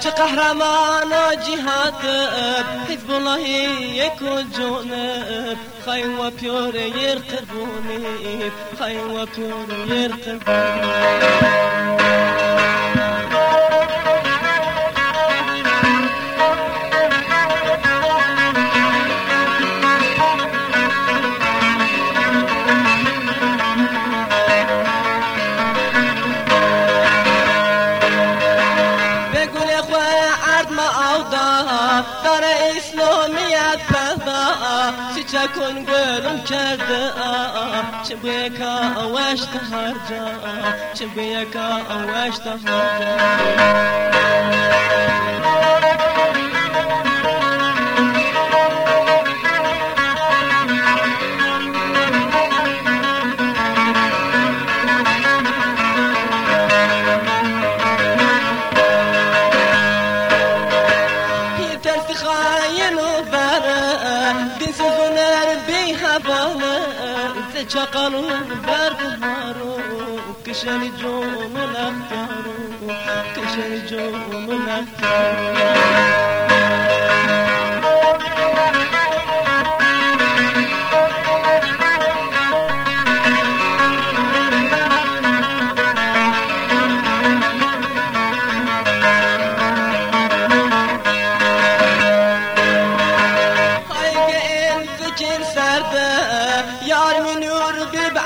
چه قهرمان و جهاد حزب الله یک و جونب خاين و پیور یر قربونی خاين و پیور یر قربونی. دار اسلامیت پیدا چیچکون گلم کرده چه بیکا اوشت هر جا. چه بیکا اوشت هر جا. چقلو بر بهارو کشنی جون لختارو کشنی جون لختارو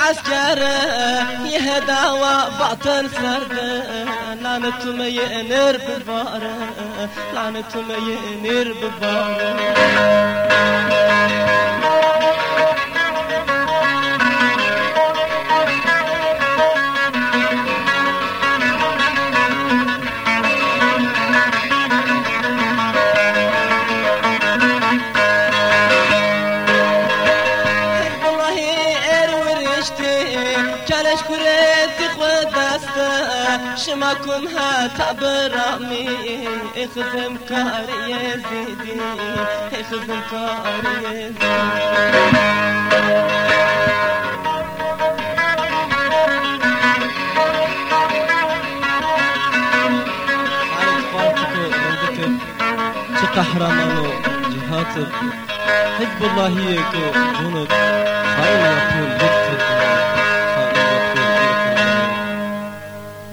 عسكره يهدى وباطل سرده لعنتهم ينر بباره لعنتهم ينر بباره كلش كريت خود دسته شماكم هات برامي اخذم كار يزيدي اخذم كار يزيدي قهرمان جهات حزب الله هيك جنود خاين يقول